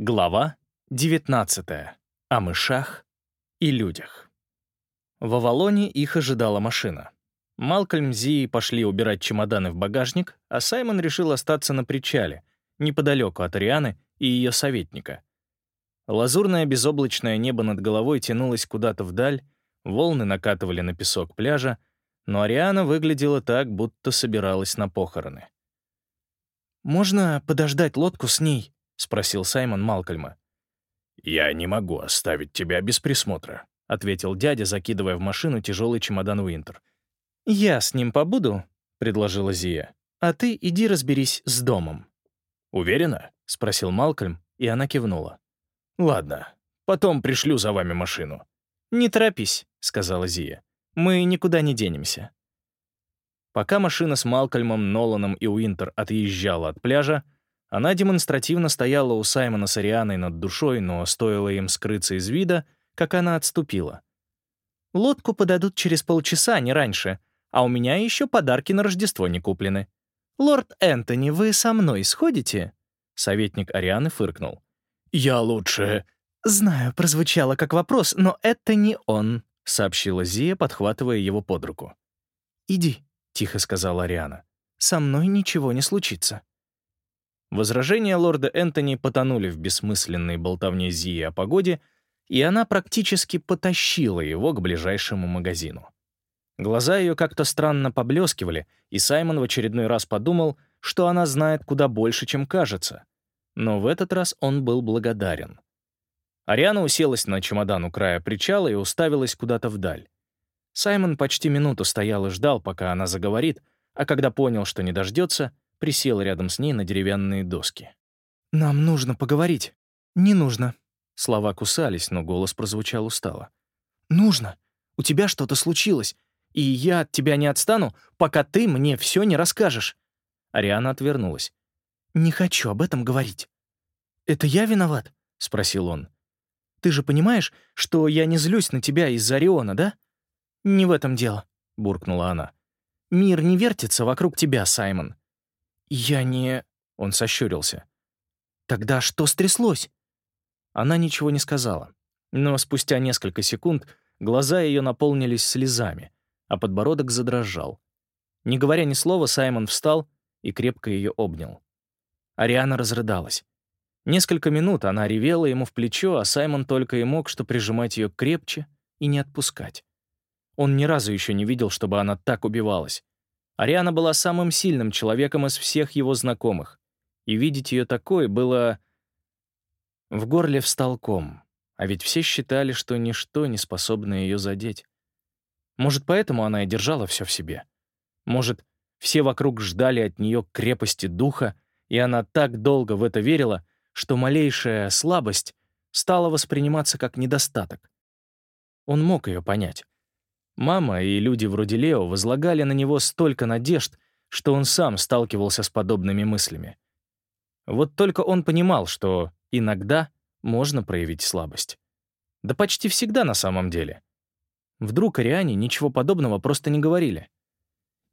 Глава 19. О мышах и людях. В Авалоне их ожидала машина. Малкольм Зии пошли убирать чемоданы в багажник, а Саймон решил остаться на причале, неподалеку от Арианы и ее советника. Лазурное безоблачное небо над головой тянулось куда-то вдаль, волны накатывали на песок пляжа, но Ариана выглядела так, будто собиралась на похороны. «Можно подождать лодку с ней?» — спросил Саймон Малкольма. «Я не могу оставить тебя без присмотра», — ответил дядя, закидывая в машину тяжелый чемодан Уинтер. «Я с ним побуду», — предложила Зия. «А ты иди разберись с домом». «Уверена?» — спросил Малкольм, и она кивнула. «Ладно, потом пришлю за вами машину». «Не торопись», — сказала Зия. «Мы никуда не денемся». Пока машина с Малкольмом, Ноланом и Уинтер отъезжала от пляжа, она демонстративно стояла у Саймона с Арианой над душой, но стоило им скрыться из вида, как она отступила. «Лодку подадут через полчаса, не раньше, а у меня еще подарки на Рождество не куплены. Лорд Энтони, вы со мной сходите?» Советник Арианы фыркнул. «Я лучше...» «Знаю, прозвучало как вопрос, но это не он», — сообщила Зия, подхватывая его под руку. «Иди», — тихо сказала Ариана. «Со мной ничего не случится». Возражения лорда Энтони потонули в бессмысленной болтовне Зии о погоде, и она практически потащила его к ближайшему магазину. Глаза ее как-то странно поблескивали, и Саймон в очередной раз подумал, что она знает куда больше, чем кажется. Но в этот раз он был благодарен. Ариана уселась на чемодан у края причала и уставилась куда-то вдаль. Саймон почти минуту стоял и ждал, пока она заговорит, а когда понял, что не дождется, присел рядом с ней на деревянные доски. «Нам нужно поговорить». «Не нужно». Слова кусались, но голос прозвучал устало. «Нужно. У тебя что-то случилось, и я от тебя не отстану, пока ты мне все не расскажешь». Ариана отвернулась. «Не хочу об этом говорить». «Это я виноват?» — спросил он. «Ты же понимаешь, что я не злюсь на тебя из-за Ориона, да?» «Не в этом дело», — буркнула она. «Мир не вертится вокруг тебя, Саймон. «Я не...» — он сощурился. «Тогда что стряслось?» Она ничего не сказала, но спустя несколько секунд глаза ее наполнились слезами, а подбородок задрожал. Не говоря ни слова, Саймон встал и крепко ее обнял. Ариана разрыдалась. Несколько минут она ревела ему в плечо, а Саймон только и мог что прижимать ее крепче и не отпускать. Он ни разу еще не видел, чтобы она так убивалась. Ариана была самым сильным человеком из всех его знакомых, и видеть ее такой было... В горле встал ком, а ведь все считали, что ничто не способно ее задеть. Может, поэтому она и держала все в себе. Может, все вокруг ждали от нее крепости духа, и она так долго в это верила, что малейшая слабость стала восприниматься как недостаток. Он мог ее понять. Мама и люди вроде Лео возлагали на него столько надежд, что он сам сталкивался с подобными мыслями. Вот только он понимал, что иногда можно проявить слабость. Да почти всегда на самом деле. Вдруг Ариане ничего подобного просто не говорили.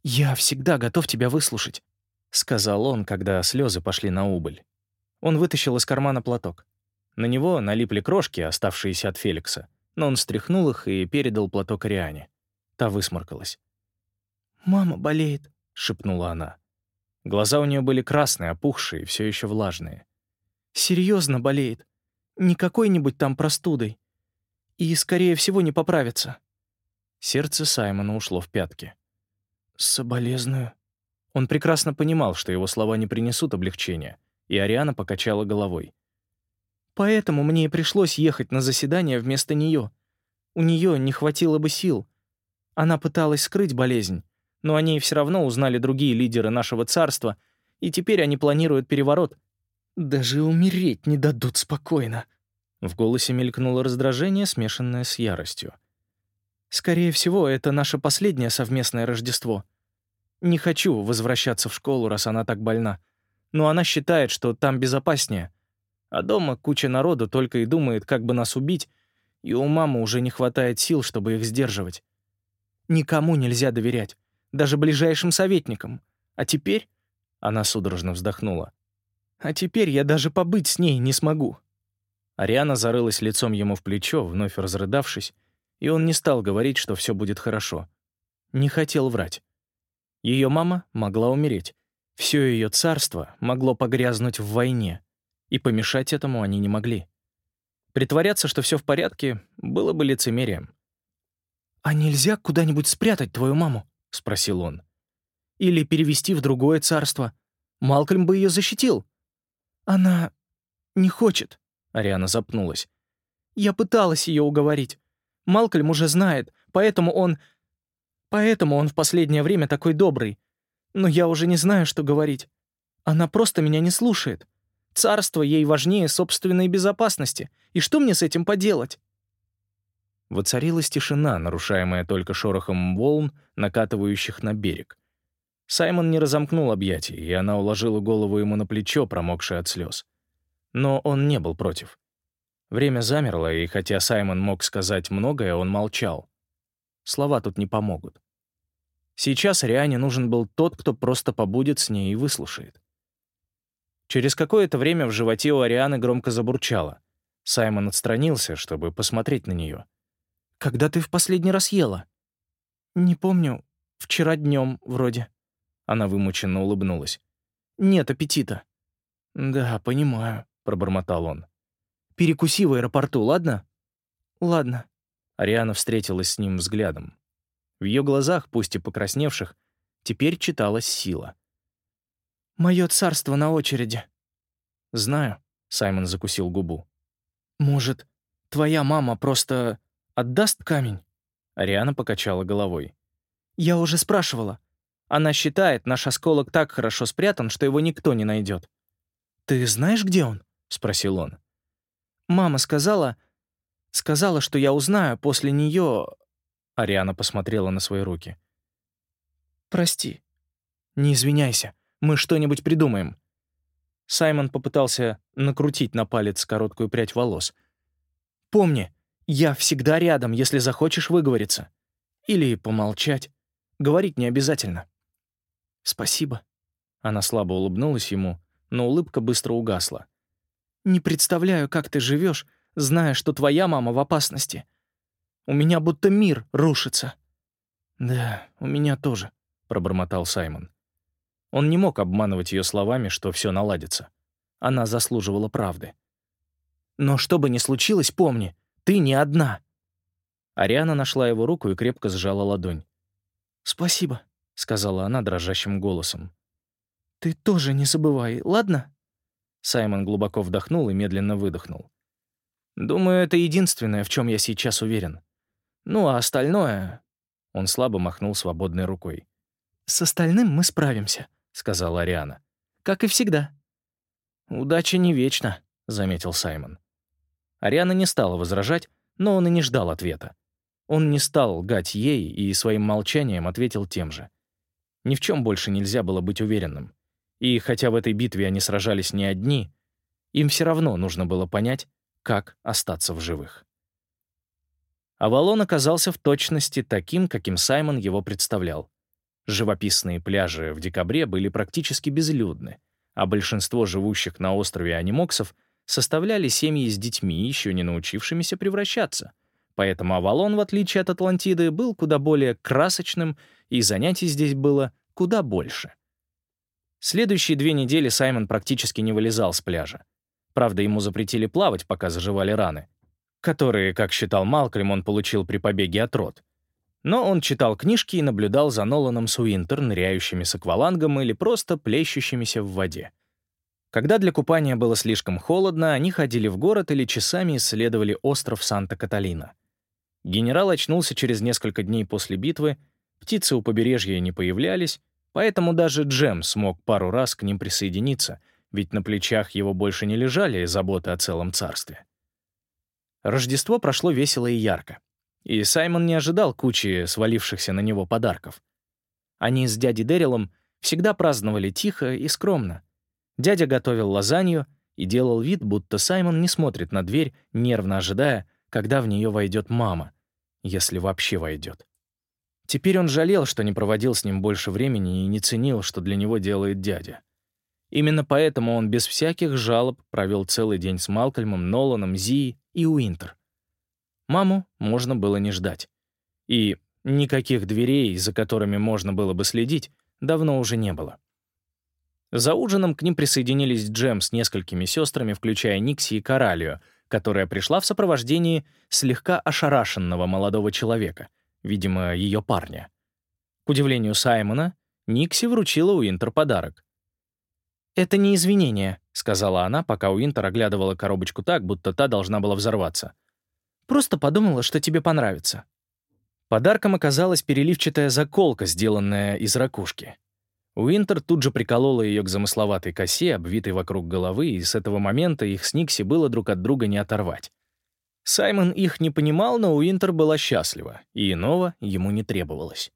«Я всегда готов тебя выслушать», — сказал он, когда слезы пошли на убыль. Он вытащил из кармана платок. На него налипли крошки, оставшиеся от Феликса, но он стряхнул их и передал платок Ариане. Та высморкалась. «Мама болеет», — шепнула она. Глаза у нее были красные, опухшие, все еще влажные. Серьезно болеет. Не какой-нибудь там простудой. И, скорее всего, не поправится». Сердце Саймона ушло в пятки. «Соболезную». Он прекрасно понимал, что его слова не принесут облегчения, и Ариана покачала головой. «Поэтому мне и пришлось ехать на заседание вместо нее. У нее не хватило бы сил, она пыталась скрыть болезнь, но о ней все равно узнали другие лидеры нашего царства, и теперь они планируют переворот. Даже умереть не дадут спокойно. В голосе мелькнуло раздражение, смешанное с яростью. Скорее всего, это наше последнее совместное Рождество. Не хочу возвращаться в школу, раз она так больна. Но она считает, что там безопаснее. А дома куча народу только и думает, как бы нас убить, и у мамы уже не хватает сил, чтобы их сдерживать. Никому нельзя доверять, даже ближайшим советникам. А теперь...» Она судорожно вздохнула. «А теперь я даже побыть с ней не смогу. Ариана зарылась лицом ему в плечо, вновь разрыдавшись, и он не стал говорить, что все будет хорошо. Не хотел врать. Ее мама могла умереть. Все ее царство могло погрязнуть в войне, и помешать этому они не могли. Притворяться, что все в порядке, было бы лицемерием. «А нельзя куда-нибудь спрятать твою маму?» — спросил он. «Или перевести в другое царство? Малкольм бы ее защитил». «Она не хочет», — Ариана запнулась. «Я пыталась ее уговорить. Малкольм уже знает, поэтому он... Поэтому он в последнее время такой добрый. Но я уже не знаю, что говорить. Она просто меня не слушает. Царство ей важнее собственной безопасности. И что мне с этим поделать?» Воцарилась тишина, нарушаемая только шорохом волн, накатывающих на берег. Саймон не разомкнул объятий, и она уложила голову ему на плечо, промокшее от слез. Но он не был против. Время замерло, и хотя Саймон мог сказать многое, он молчал. Слова тут не помогут. Сейчас Риане нужен был тот, кто просто побудет с ней и выслушает. Через какое-то время в животе у Арианы громко забурчало. Саймон отстранился, чтобы посмотреть на нее. «Когда ты в последний раз ела?» «Не помню. Вчера днем, вроде». Она вымученно улыбнулась. «Нет аппетита». «Да, понимаю», — пробормотал он. «Перекуси в аэропорту, ладно?» «Ладно». Ариана встретилась с ним взглядом. В ее глазах, пусть и покрасневших, теперь читалась сила. «Мое царство на очереди». «Знаю», — Саймон закусил губу. «Может, твоя мама просто отдаст камень?» Ариана покачала головой. «Я уже спрашивала. Она считает, наш осколок так хорошо спрятан, что его никто не найдет. «Ты знаешь, где он?» — спросил он. «Мама сказала... Сказала, что я узнаю после нее...» Ариана посмотрела на свои руки. «Прости. Не извиняйся. Мы что-нибудь придумаем». Саймон попытался накрутить на палец короткую прядь волос. «Помни, я всегда рядом, если захочешь выговориться. Или помолчать. Говорить не обязательно». «Спасибо». Она слабо улыбнулась ему, но улыбка быстро угасла. «Не представляю, как ты живешь, зная, что твоя мама в опасности. У меня будто мир рушится». «Да, у меня тоже», — пробормотал Саймон. Он не мог обманывать ее словами, что все наладится. Она заслуживала правды. «Но что бы ни случилось, помни, ты не одна». Ариана нашла его руку и крепко сжала ладонь. «Спасибо», — сказала она дрожащим голосом. «Ты тоже не забывай, ладно?» Саймон глубоко вдохнул и медленно выдохнул. «Думаю, это единственное, в чем я сейчас уверен. Ну, а остальное...» Он слабо махнул свободной рукой. «С остальным мы справимся», — сказала Ариана. «Как и всегда». «Удача не вечна», — заметил Саймон. Ариана не стала возражать, но он и не ждал ответа. Он не стал лгать ей и своим молчанием ответил тем же. Ни в чем больше нельзя было быть уверенным. И хотя в этой битве они сражались не одни, им все равно нужно было понять, как остаться в живых. Авалон оказался в точности таким, каким Саймон его представлял. Живописные пляжи в декабре были практически безлюдны, а большинство живущих на острове анимоксов составляли семьи с детьми, еще не научившимися превращаться. Поэтому Авалон, в отличие от Атлантиды, был куда более красочным и занятий здесь было куда больше. Следующие две недели Саймон практически не вылезал с пляжа. Правда, ему запретили плавать, пока заживали раны, которые, как считал Малкольм, он получил при побеге от рот. Но он читал книжки и наблюдал за Ноланом Суинтер, ныряющими с аквалангом или просто плещущимися в воде. Когда для купания было слишком холодно, они ходили в город или часами исследовали остров Санта-Каталина. Генерал очнулся через несколько дней после битвы Птицы у побережья не появлялись, поэтому даже Джем смог пару раз к ним присоединиться, ведь на плечах его больше не лежали заботы о целом царстве. Рождество прошло весело и ярко, и Саймон не ожидал кучи свалившихся на него подарков. Они с дядей Дэрилом всегда праздновали тихо и скромно. Дядя готовил лазанью и делал вид, будто Саймон не смотрит на дверь, нервно ожидая, когда в нее войдет мама, если вообще войдет. Теперь он жалел, что не проводил с ним больше времени и не ценил, что для него делает дядя. Именно поэтому он без всяких жалоб провел целый день с Малкольмом, Ноланом, Зи и Уинтер. Маму можно было не ждать. И никаких дверей, за которыми можно было бы следить, давно уже не было. За ужином к ним присоединились Джем с несколькими сестрами, включая Никси и Коралию, которая пришла в сопровождении слегка ошарашенного молодого человека, видимо, ее парня. К удивлению Саймона, Никси вручила Уинтер подарок. «Это не извинение», — сказала она, пока Уинтер оглядывала коробочку так, будто та должна была взорваться. «Просто подумала, что тебе понравится». Подарком оказалась переливчатая заколка, сделанная из ракушки. Уинтер тут же приколола ее к замысловатой косе, обвитой вокруг головы, и с этого момента их с Никси было друг от друга не оторвать. Саймон их не понимал, но Уинтер была счастлива, и иного ему не требовалось.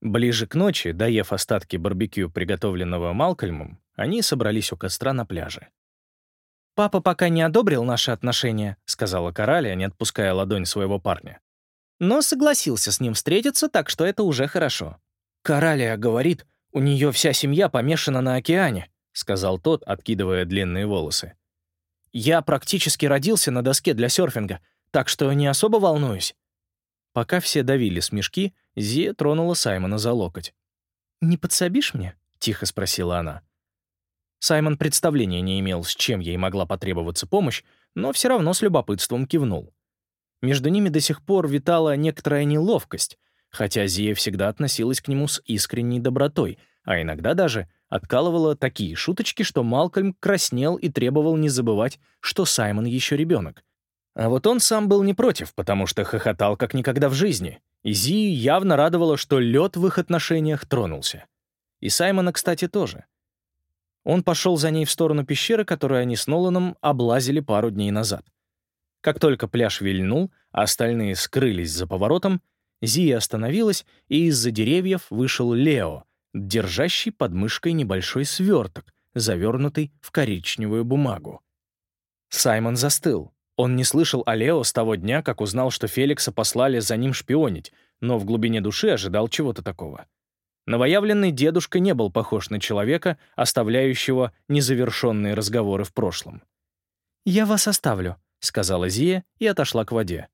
Ближе к ночи, доев остатки барбекю, приготовленного Малкольмом, они собрались у костра на пляже. «Папа пока не одобрил наши отношения», — сказала Кораля, не отпуская ладонь своего парня. «Но согласился с ним встретиться, так что это уже хорошо». «Коралия говорит, у нее вся семья помешана на океане», — сказал тот, откидывая длинные волосы. «Я практически родился на доске для серфинга, так что не особо волнуюсь». Пока все давили смешки, Зия тронула Саймона за локоть. «Не подсобишь мне?» — тихо спросила она. Саймон представления не имел, с чем ей могла потребоваться помощь, но все равно с любопытством кивнул. Между ними до сих пор витала некоторая неловкость, хотя Зия всегда относилась к нему с искренней добротой, а иногда даже откалывала такие шуточки, что Малкольм краснел и требовал не забывать, что Саймон еще ребенок. А вот он сам был не против, потому что хохотал как никогда в жизни, и Зии явно радовало, что лед в их отношениях тронулся. И Саймона, кстати, тоже. Он пошел за ней в сторону пещеры, которую они с Ноланом облазили пару дней назад. Как только пляж вильнул, а остальные скрылись за поворотом, Зия остановилась, и из-за деревьев вышел Лео, держащий под мышкой небольшой сверток, завернутый в коричневую бумагу. Саймон застыл. Он не слышал о Лео с того дня, как узнал, что Феликса послали за ним шпионить, но в глубине души ожидал чего-то такого. Новоявленный дедушка не был похож на человека, оставляющего незавершенные разговоры в прошлом. «Я вас оставлю», — сказала Зия и отошла к воде.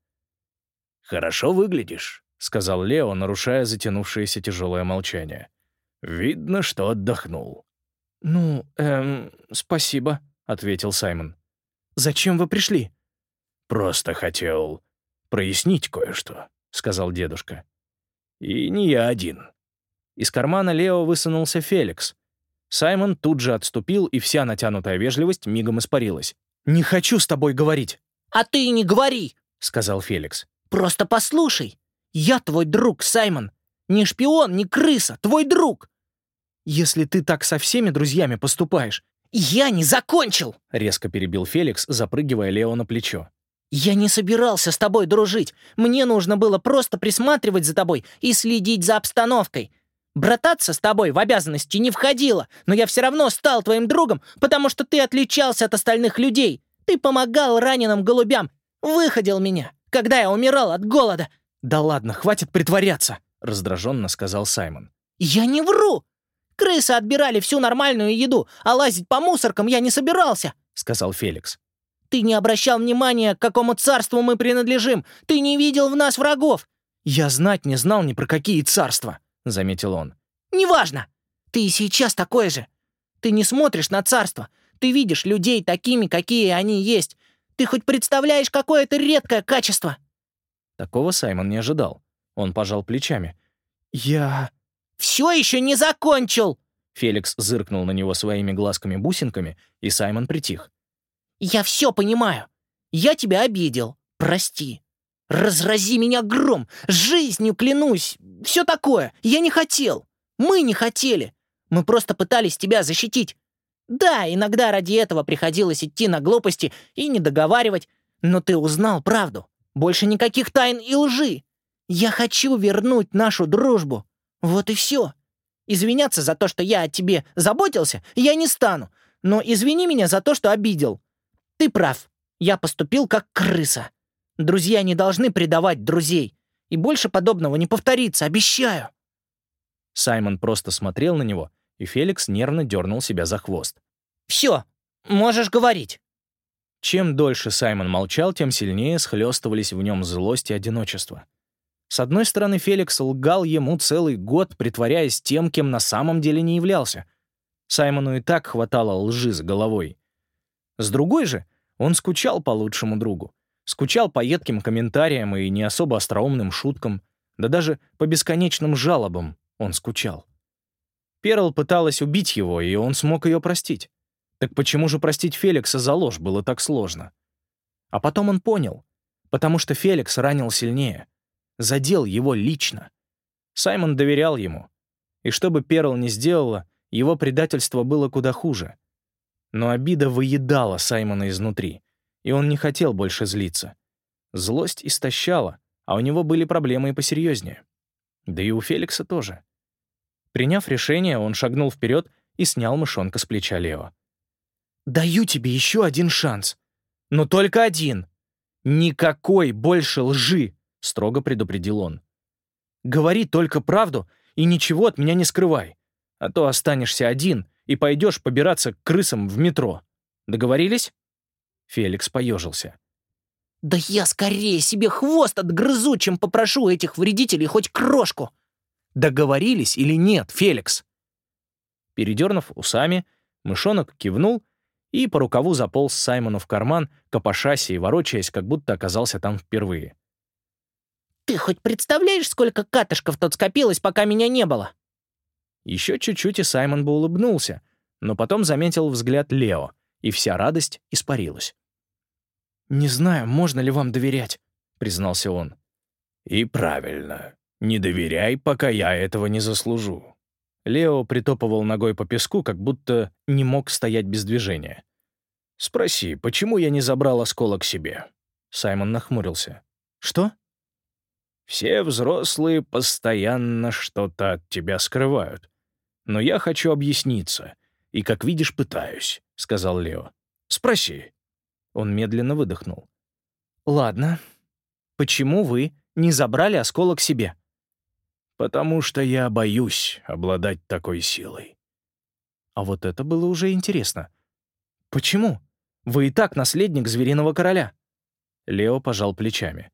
«Хорошо выглядишь», — сказал Лео, нарушая затянувшееся тяжелое молчание. «Видно, что отдохнул». «Ну, эм, спасибо», — ответил Саймон. «Зачем вы пришли?» «Просто хотел прояснить кое-что», — сказал дедушка. «И не я один. Из кармана Лео высунулся Феликс. Саймон тут же отступил, и вся натянутая вежливость мигом испарилась. «Не хочу с тобой говорить!» «А ты и не говори!» — сказал Феликс. «Просто послушай! Я твой друг, Саймон! Не шпион, не крыса, твой друг!» «Если ты так со всеми друзьями поступаешь...» «Я не закончил!» — резко перебил Феликс, запрыгивая Лео на плечо. «Я не собирался с тобой дружить. Мне нужно было просто присматривать за тобой и следить за обстановкой. Брататься с тобой в обязанности не входило, но я все равно стал твоим другом, потому что ты отличался от остальных людей. Ты помогал раненым голубям, выходил меня, когда я умирал от голода». «Да ладно, хватит притворяться», — раздраженно сказал Саймон. «Я не вру! Крысы отбирали всю нормальную еду, а лазить по мусоркам я не собирался», — сказал Феликс. «Ты не обращал внимания, к какому царству мы принадлежим. Ты не видел в нас врагов». «Я знать не знал ни про какие царства», — заметил он. «Неважно! Ты и сейчас такой же! Ты не смотришь на царство, ты видишь людей такими, какие они есть. Ты хоть представляешь, какое это редкое качество?» Такого Саймон не ожидал. Он пожал плечами. «Я...» «Все еще не закончил!» Феликс зыркнул на него своими глазками-бусинками, и Саймон притих. «Я все понимаю. Я тебя обидел. Прости. Разрази меня гром! Жизнью клянусь! Все такое! Я не хотел! Мы не хотели! Мы просто пытались тебя защитить! Да, иногда ради этого приходилось идти на глупости и не договаривать, но ты узнал правду. Больше никаких тайн и лжи. Я хочу вернуть нашу дружбу. Вот и все. Извиняться за то, что я о тебе заботился, я не стану. Но извини меня за то, что обидел. Ты прав. Я поступил как крыса. Друзья не должны предавать друзей. И больше подобного не повторится, обещаю. Саймон просто смотрел на него, и Феликс нервно дернул себя за хвост. Все, можешь говорить». Чем дольше Саймон молчал, тем сильнее схлестывались в нем злость и одиночество. С одной стороны, Феликс лгал ему целый год, притворяясь тем, кем на самом деле не являлся. Саймону и так хватало лжи с головой. С другой же, он скучал по лучшему другу. Скучал по едким комментариям и не особо остроумным шуткам, да даже по бесконечным жалобам он скучал. Перл пыталась убить его, и он смог ее простить. Так почему же простить Феликса за ложь было так сложно? А потом он понял, потому что Феликс ранил сильнее, задел его лично. Саймон доверял ему, и что бы Перл ни сделала, его предательство было куда хуже. Но обида выедала Саймона изнутри, и он не хотел больше злиться. Злость истощала, а у него были проблемы и посерьезнее. Да и у Феликса тоже. Приняв решение, он шагнул вперед и снял мышонка с плеча Лео. «Даю тебе еще один шанс. Но только один. Никакой больше лжи!» — строго предупредил он. «Говори только правду и ничего от меня не скрывай, а то останешься один и пойдешь побираться к крысам в метро. Договорились?» Феликс поежился. «Да я скорее себе хвост отгрызу, чем попрошу этих вредителей хоть крошку!» Договорились или нет, Феликс?» Передернув усами, мышонок кивнул и по рукаву заполз Саймону в карман, копошась и ворочаясь, как будто оказался там впервые. «Ты хоть представляешь, сколько катышков тут скопилось, пока меня не было?» Еще чуть-чуть, и Саймон бы улыбнулся, но потом заметил взгляд Лео, и вся радость испарилась. «Не знаю, можно ли вам доверять», — признался он. «И правильно. Не доверяй, пока я этого не заслужу». Лео притопывал ногой по песку, как будто не мог стоять без движения. «Спроси, почему я не забрал осколок себе?» Саймон нахмурился. «Что?» «Все взрослые постоянно что-то от тебя скрывают. Но я хочу объясниться, и, как видишь, пытаюсь», — сказал Лео. «Спроси». Он медленно выдохнул. «Ладно. Почему вы не забрали осколок себе?» Потому что я боюсь обладать такой силой». А вот это было уже интересно. «Почему? Вы и так наследник Звериного Короля». Лео пожал плечами.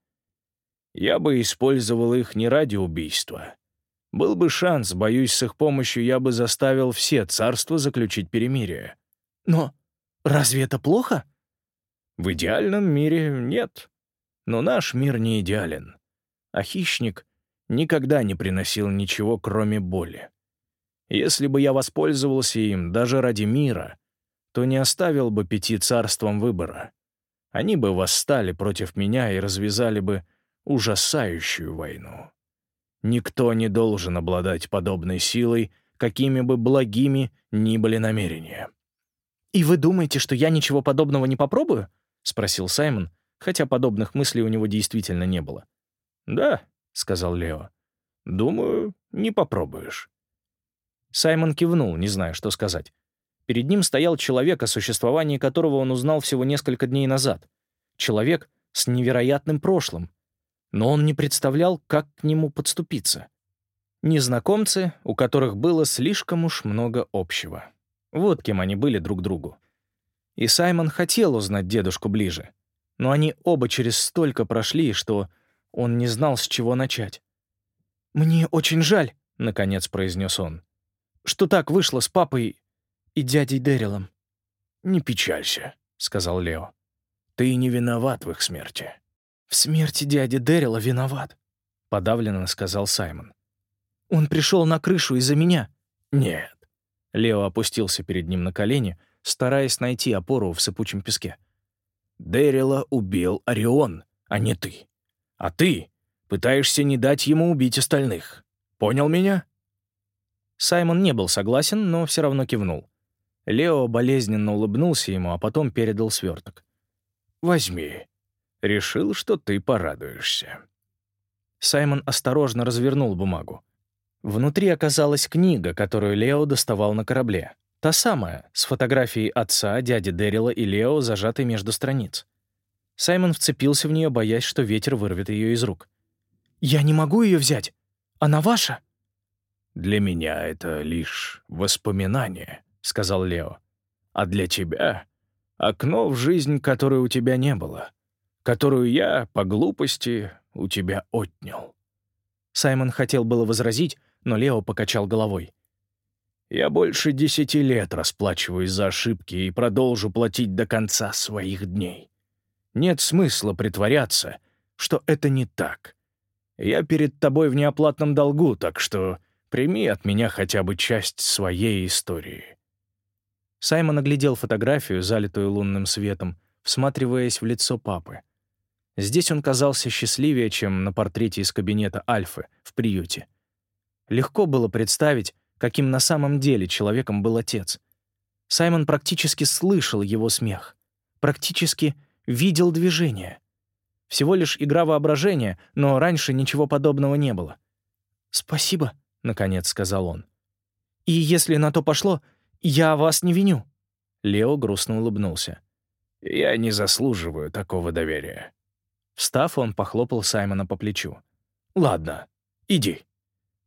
«Я бы использовал их не ради убийства. Был бы шанс, боюсь, с их помощью я бы заставил все царства заключить перемирие». «Но разве это плохо?» «В идеальном мире нет. Но наш мир не идеален. А хищник никогда не приносил ничего, кроме боли. Если бы я воспользовался им даже ради мира, то не оставил бы пяти царствам выбора. Они бы восстали против меня и развязали бы ужасающую войну. Никто не должен обладать подобной силой, какими бы благими ни были намерения. «И вы думаете, что я ничего подобного не попробую?» — спросил Саймон, хотя подобных мыслей у него действительно не было. «Да, — сказал Лео. «Думаю, не попробуешь». Саймон кивнул, не зная, что сказать. Перед ним стоял человек, о существовании которого он узнал всего несколько дней назад. Человек с невероятным прошлым. Но он не представлял, как к нему подступиться. Незнакомцы, у которых было слишком уж много общего. Вот кем они были друг другу. И Саймон хотел узнать дедушку ближе. Но они оба через столько прошли, что он не знал, с чего начать. «Мне очень жаль», — наконец произнес он, «что так вышло с папой и дядей Дэрилом». «Не печалься», — сказал Лео. «Ты не виноват в их смерти». «В смерти дяди Дэрила виноват», — подавленно сказал Саймон. «Он пришел на крышу из-за меня». «Нет». Лео опустился перед ним на колени, стараясь найти опору в сыпучем песке. «Дэрила убил Орион, а не ты. А ты пытаешься не дать ему убить остальных. Понял меня?» Саймон не был согласен, но все равно кивнул. Лео болезненно улыбнулся ему, а потом передал сверток. «Возьми. Решил, что ты порадуешься». Саймон осторожно развернул бумагу. Внутри оказалась книга, которую Лео доставал на корабле. Та самая, с фотографией отца, дяди Дэрила и Лео, зажатой между страниц. Саймон вцепился в нее, боясь, что ветер вырвет ее из рук. «Я не могу ее взять. Она ваша». «Для меня это лишь воспоминание», — сказал Лео. А для тебя — окно в жизнь, которой у тебя не было, которую я, по глупости, у тебя отнял». Саймон хотел было возразить, но Лео покачал головой. «Я больше десяти лет расплачиваюсь за ошибки и продолжу платить до конца своих дней. Нет смысла притворяться, что это не так. Я перед тобой в неоплатном долгу, так что прими от меня хотя бы часть своей истории». Саймон оглядел фотографию, залитую лунным светом, всматриваясь в лицо папы. Здесь он казался счастливее, чем на портрете из кабинета Альфы в приюте. Легко было представить, каким на самом деле человеком был отец. Саймон практически слышал его смех, практически видел движение. Всего лишь игра воображения, но раньше ничего подобного не было. «Спасибо», — наконец сказал он. «И если на то пошло, я вас не виню». Лео грустно улыбнулся. «Я не заслуживаю такого доверия». Встав, он похлопал Саймона по плечу. «Ладно, иди.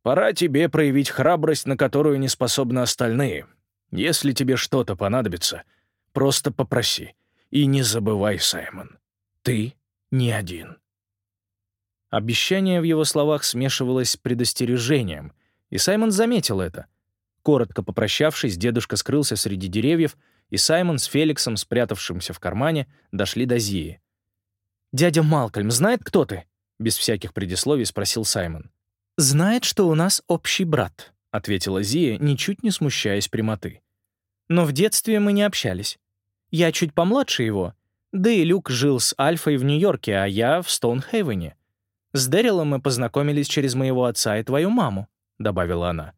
Пора тебе проявить храбрость, на которую не способны остальные. Если тебе что-то понадобится, просто попроси. И не забывай, Саймон, ты не один». Обещание в его словах смешивалось с предостережением, и Саймон заметил это. Коротко попрощавшись, дедушка скрылся среди деревьев, и Саймон с Феликсом, спрятавшимся в кармане, дошли до Зии. «Дядя Малкольм знает, кто ты?» — без всяких предисловий спросил Саймон. «Знает, что у нас общий брат», — ответила Зия, ничуть не смущаясь прямоты. «Но в детстве мы не общались. Я чуть помладше его, да и Люк жил с Альфой в Нью-Йорке, а я в Стоунхейвене. С Дэрилом мы познакомились через моего отца и твою маму», — добавила она.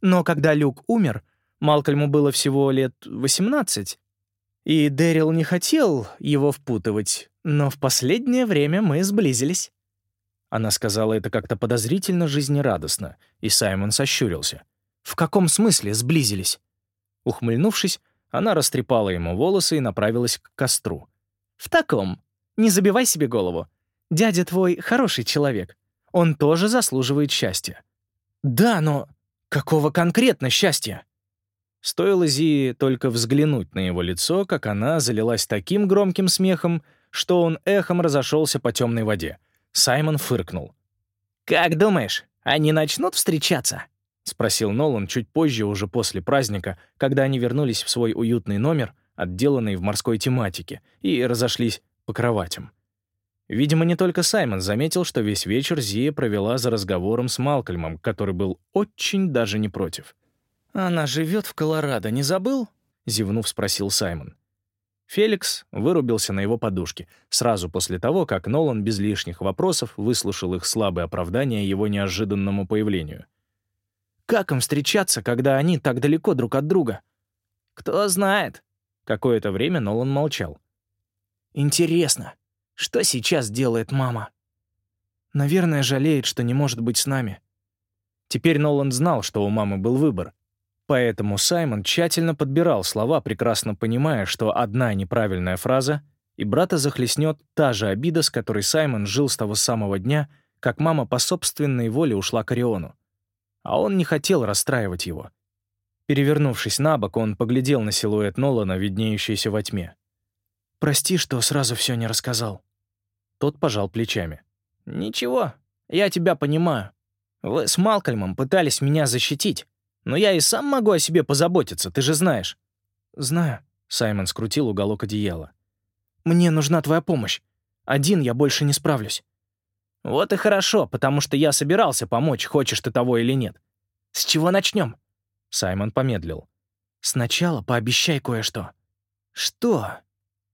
«Но когда Люк умер, Малкольму было всего лет 18, и Дэрил не хотел его впутывать, но в последнее время мы сблизились». Она сказала это как-то подозрительно жизнерадостно, и Саймон сощурился. «В каком смысле сблизились?» Ухмыльнувшись, она растрепала ему волосы и направилась к костру. «В таком. Не забивай себе голову. Дядя твой хороший человек. Он тоже заслуживает счастья». «Да, но какого конкретно счастья?» Стоило Зии только взглянуть на его лицо, как она залилась таким громким смехом, что он эхом разошелся по темной воде. Саймон фыркнул. «Как думаешь, они начнут встречаться?» — спросил Нолан чуть позже, уже после праздника, когда они вернулись в свой уютный номер, отделанный в морской тематике, и разошлись по кроватям. Видимо, не только Саймон заметил, что весь вечер Зия провела за разговором с Малкольмом, который был очень даже не против. «Она живет в Колорадо, не забыл?» — зевнув, спросил Саймон. Феликс вырубился на его подушке, сразу после того, как Нолан без лишних вопросов выслушал их слабое оправдание его неожиданному появлению. «Как им встречаться, когда они так далеко друг от друга?» «Кто знает». Какое-то время Нолан молчал. «Интересно, что сейчас делает мама?» «Наверное, жалеет, что не может быть с нами». Теперь Нолан знал, что у мамы был выбор Поэтому Саймон тщательно подбирал слова, прекрасно понимая, что одна неправильная фраза, и брата захлестнет та же обида, с которой Саймон жил с того самого дня, как мама по собственной воле ушла к Ориону. А он не хотел расстраивать его. Перевернувшись на бок, он поглядел на силуэт Нолана, виднеющийся во тьме. «Прости, что сразу все не рассказал». Тот пожал плечами. «Ничего, я тебя понимаю. Вы с Малкольмом пытались меня защитить. Но я и сам могу о себе позаботиться, ты же знаешь». «Знаю», — Саймон скрутил уголок одеяла. «Мне нужна твоя помощь. Один я больше не справлюсь». «Вот и хорошо, потому что я собирался помочь, хочешь ты того или нет. С чего начнем?» Саймон помедлил. «Сначала пообещай кое-что». «Что?»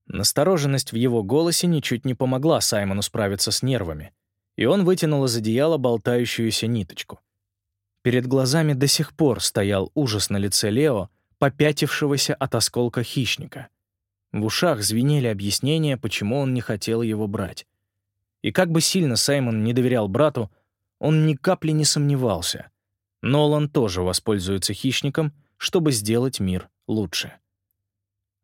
Настороженность в его голосе ничуть не помогла Саймону справиться с нервами, и он вытянул из одеяла болтающуюся ниточку — Перед глазами до сих пор стоял ужас на лице Лео, попятившегося от осколка хищника. В ушах звенели объяснения, почему он не хотел его брать. И как бы сильно Саймон не доверял брату, он ни капли не сомневался. Нолан тоже воспользуется хищником, чтобы сделать мир лучше.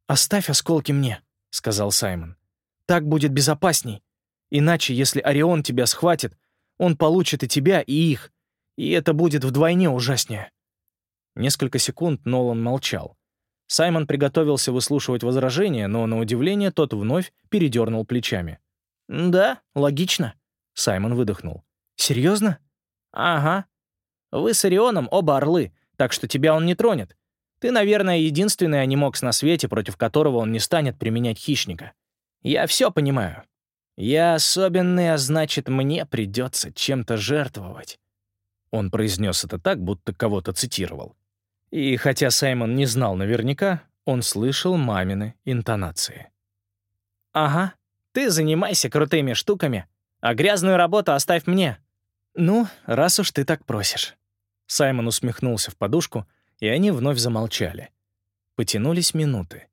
«Оставь осколки мне», — сказал Саймон. «Так будет безопасней. Иначе, если Орион тебя схватит, он получит и тебя, и их, и это будет вдвойне ужаснее». Несколько секунд Нолан молчал. Саймон приготовился выслушивать возражения, но, на удивление, тот вновь передернул плечами. «Да, логично», — Саймон выдохнул. «Серьезно?» «Ага. Вы с Орионом оба орлы, так что тебя он не тронет. Ты, наверное, единственный анимокс на свете, против которого он не станет применять хищника. Я все понимаю. Я особенный, а значит, мне придется чем-то жертвовать». Он произнес это так, будто кого-то цитировал. И хотя Саймон не знал наверняка, он слышал мамины интонации. «Ага, ты занимайся крутыми штуками, а грязную работу оставь мне». «Ну, раз уж ты так просишь». Саймон усмехнулся в подушку, и они вновь замолчали. Потянулись минуты.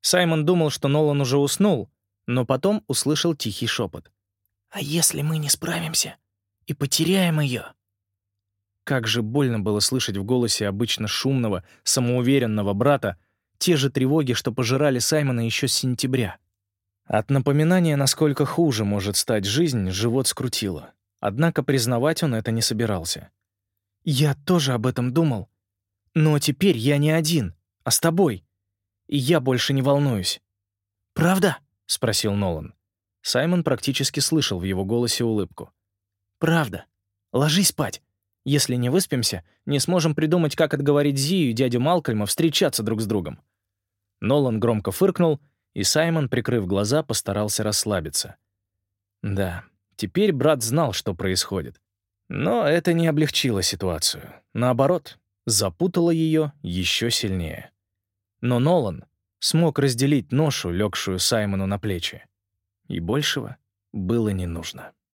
Саймон думал, что Нолан уже уснул, но потом услышал тихий шепот. «А если мы не справимся и потеряем ее?» Как же больно было слышать в голосе обычно шумного, самоуверенного брата те же тревоги, что пожирали Саймона еще с сентября. От напоминания, насколько хуже может стать жизнь, живот скрутило. Однако признавать он это не собирался. «Я тоже об этом думал. Но теперь я не один, а с тобой. И я больше не волнуюсь». «Правда?» — спросил Нолан. Саймон практически слышал в его голосе улыбку. «Правда. Ложись спать. Если не выспимся, не сможем придумать, как отговорить Зию и дядю Малкольма встречаться друг с другом». Нолан громко фыркнул, и Саймон, прикрыв глаза, постарался расслабиться. Да, теперь брат знал, что происходит. Но это не облегчило ситуацию. Наоборот, запутало ее еще сильнее. Но Нолан смог разделить ношу, легшую Саймону на плечи. И большего было не нужно.